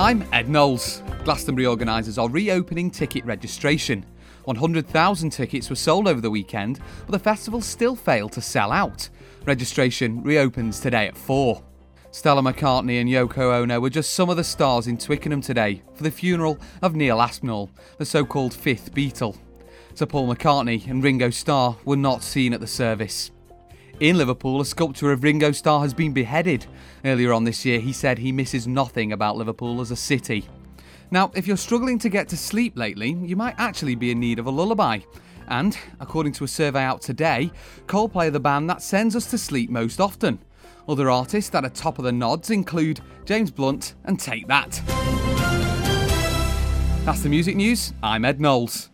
I'm Ed Knowles. Glastonbury organisers are reopening ticket registration. 100,000 tickets were sold over the weekend, but the festival still failed to sell out. Registration reopens today at 4. Stella McCartney and Yoko Ono were just some of the stars in Twickenham today for the funeral of Neil Aspinall, the so called fifth Beatle. Sir Paul McCartney and Ringo Starr were not seen at the service. In Liverpool, a sculpture of Ringo Starr has been beheaded. Earlier on this year, he said he misses nothing about Liverpool as a city. Now, if you're struggling to get to sleep lately, you might actually be in need of a lullaby. And, according to a survey out today, Coldplay are the band that sends us to sleep most often. Other artists that are top of the nods include James Blunt and Take That. That's the music news. I'm Ed Knowles.